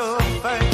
your face.